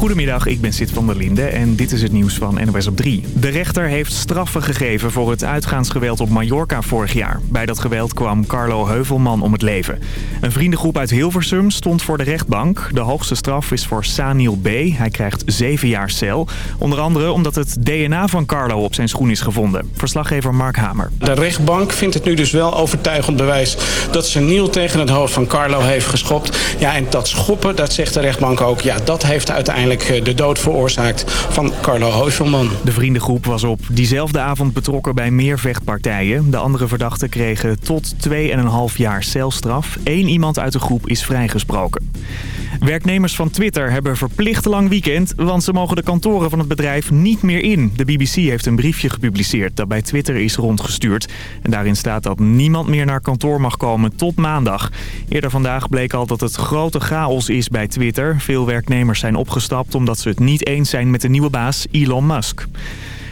Goedemiddag, ik ben Sid van der Linde en dit is het nieuws van NOS op 3. De rechter heeft straffen gegeven voor het uitgaansgeweld op Mallorca vorig jaar. Bij dat geweld kwam Carlo Heuvelman om het leven. Een vriendengroep uit Hilversum stond voor de rechtbank. De hoogste straf is voor Saniel B. Hij krijgt zeven jaar cel. Onder andere omdat het DNA van Carlo op zijn schoen is gevonden. Verslaggever Mark Hamer. De rechtbank vindt het nu dus wel overtuigend bewijs dat Saniel tegen het hoofd van Carlo heeft geschopt. Ja, en dat schoppen, dat zegt de rechtbank ook, ja, dat heeft uiteindelijk eh, de dood veroorzaakt van Carlo Heuvelman. De vriendengroep was op diezelfde avond betrokken bij meer vechtpartijen. De andere verdachten kregen tot 2,5 jaar celstraf. Eén iemand uit de groep is vrijgesproken. Werknemers van Twitter hebben verplicht lang weekend, want ze mogen de kantoren van het bedrijf niet meer in. De BBC heeft een briefje gepubliceerd dat bij Twitter is rondgestuurd. En daarin staat dat niemand meer naar kantoor mag komen tot maandag. Eerder vandaag bleek al dat het grote chaos is bij Twitter. Veel werknemers zijn opgestapt omdat ze het niet eens zijn met de nieuwe baas Elon Musk.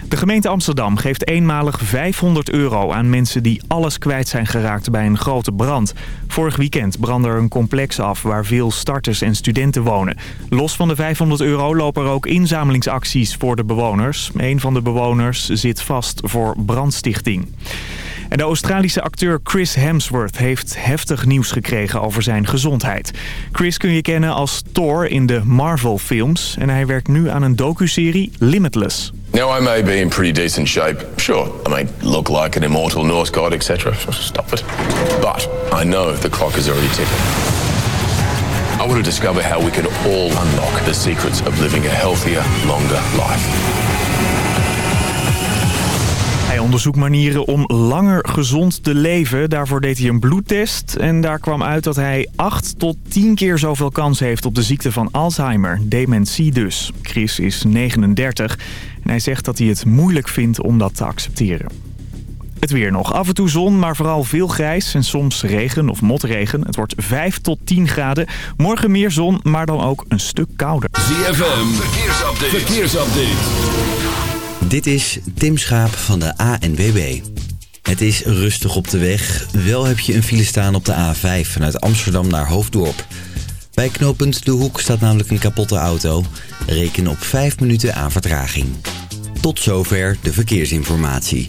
De gemeente Amsterdam geeft eenmalig 500 euro aan mensen die alles kwijt zijn geraakt bij een grote brand. Vorig weekend brandde er een complex af waar veel starters en studenten wonen. Los van de 500 euro lopen er ook inzamelingsacties voor de bewoners. Een van de bewoners zit vast voor brandstichting. En de Australische acteur Chris Hemsworth heeft heftig nieuws gekregen over zijn gezondheid. Chris kun je kennen als Thor in de Marvel-films. En hij werkt nu aan een docuserie Limitless. Now I may be in pretty decent shape. Sure, I may look like an immortal Norse god, etc. Stop it. But I know the clock is already ticking. I want to discover how we can all unlock the secrets of living a healthier, longer life. Hij onderzoekt manieren om langer gezond te leven. Daarvoor deed hij een bloedtest. En daar kwam uit dat hij 8 tot 10 keer zoveel kans heeft op de ziekte van Alzheimer. Dementie dus. Chris is 39 en hij zegt dat hij het moeilijk vindt om dat te accepteren. Het weer nog. Af en toe zon, maar vooral veel grijs en soms regen of motregen. Het wordt 5 tot 10 graden. Morgen meer zon, maar dan ook een stuk kouder. ZFM, verkeersupdate. verkeersupdate. Dit is Tim Schaap van de ANWB. Het is rustig op de weg. Wel heb je een file staan op de A5 vanuit Amsterdam naar Hoofddorp. Bij knooppunt De Hoek staat namelijk een kapotte auto. Reken op 5 minuten aan vertraging. Tot zover de verkeersinformatie.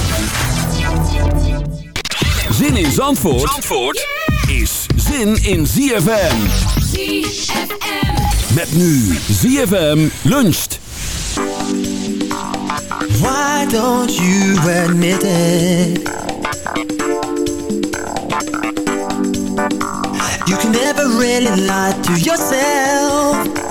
Zin in Zandvoort, Zandvoort is zin in ZFM. ZFM. Met nu ZFM luncht. Why don't you admit it? You can never really lie to yourself.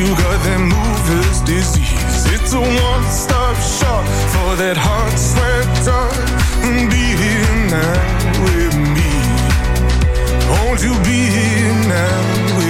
you got that mover's disease. It's a one-stop shop for that hot sweater. Be here now with me. Won't you be here now with me?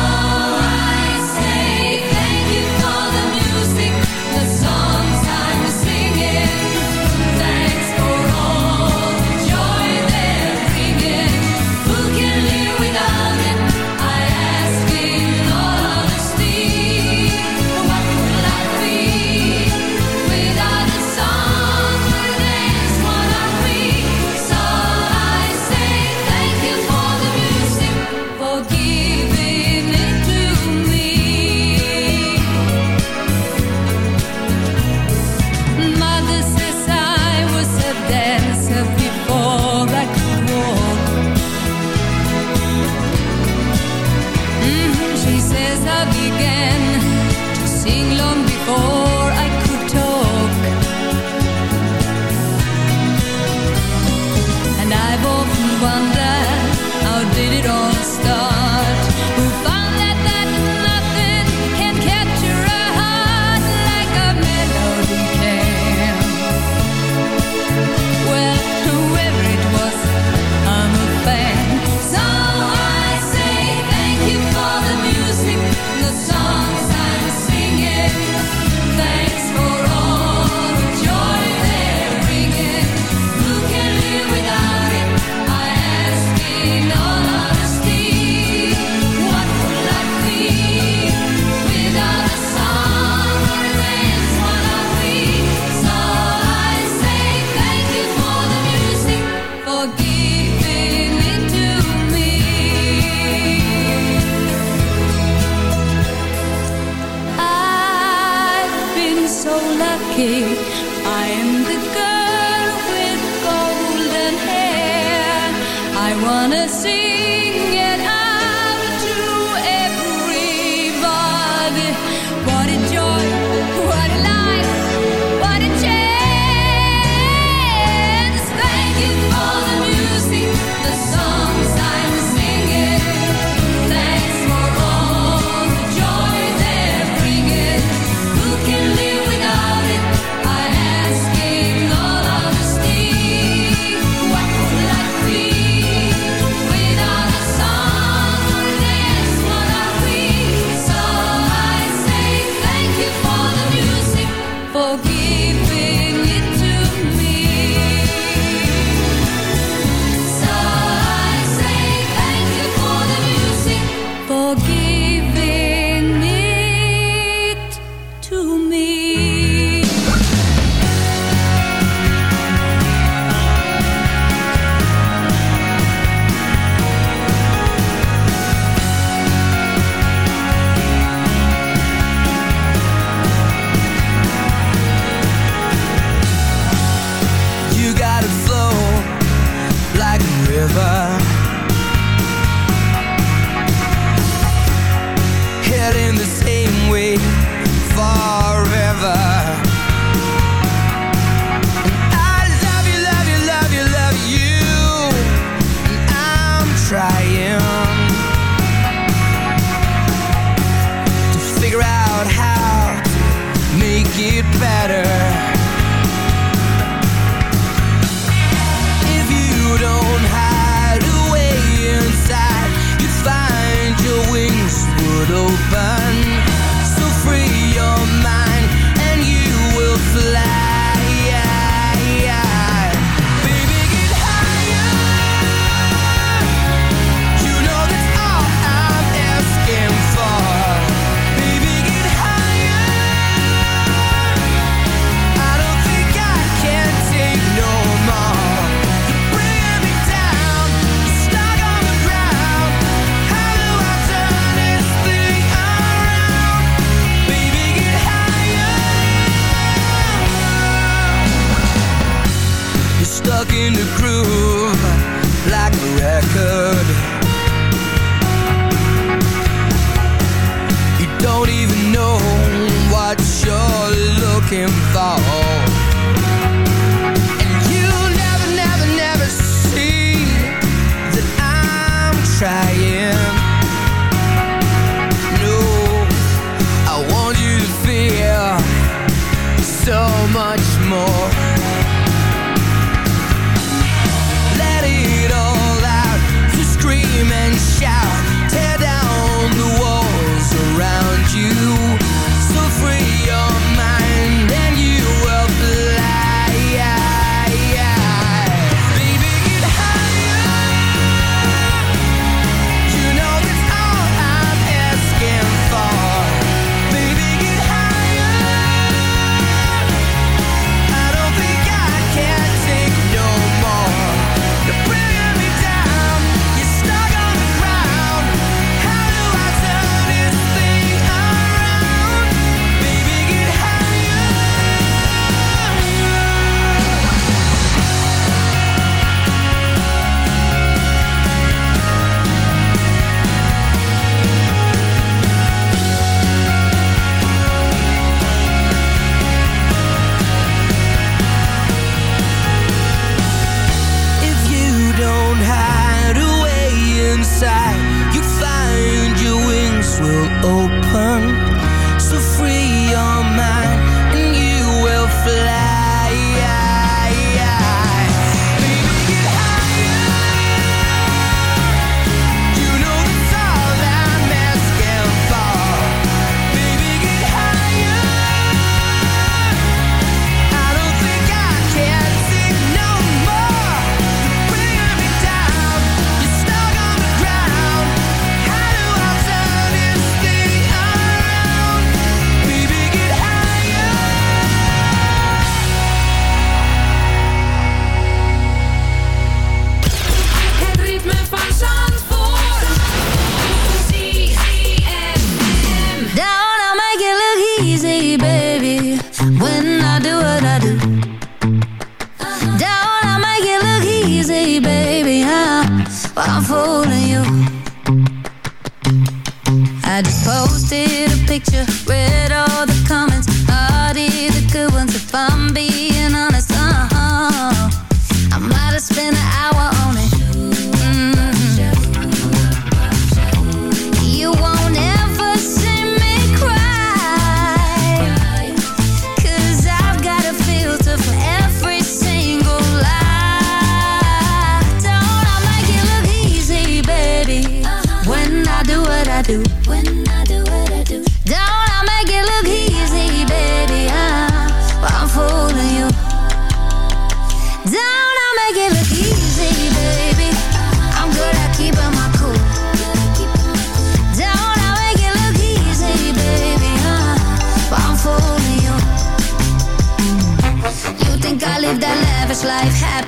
meet you. Where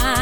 time.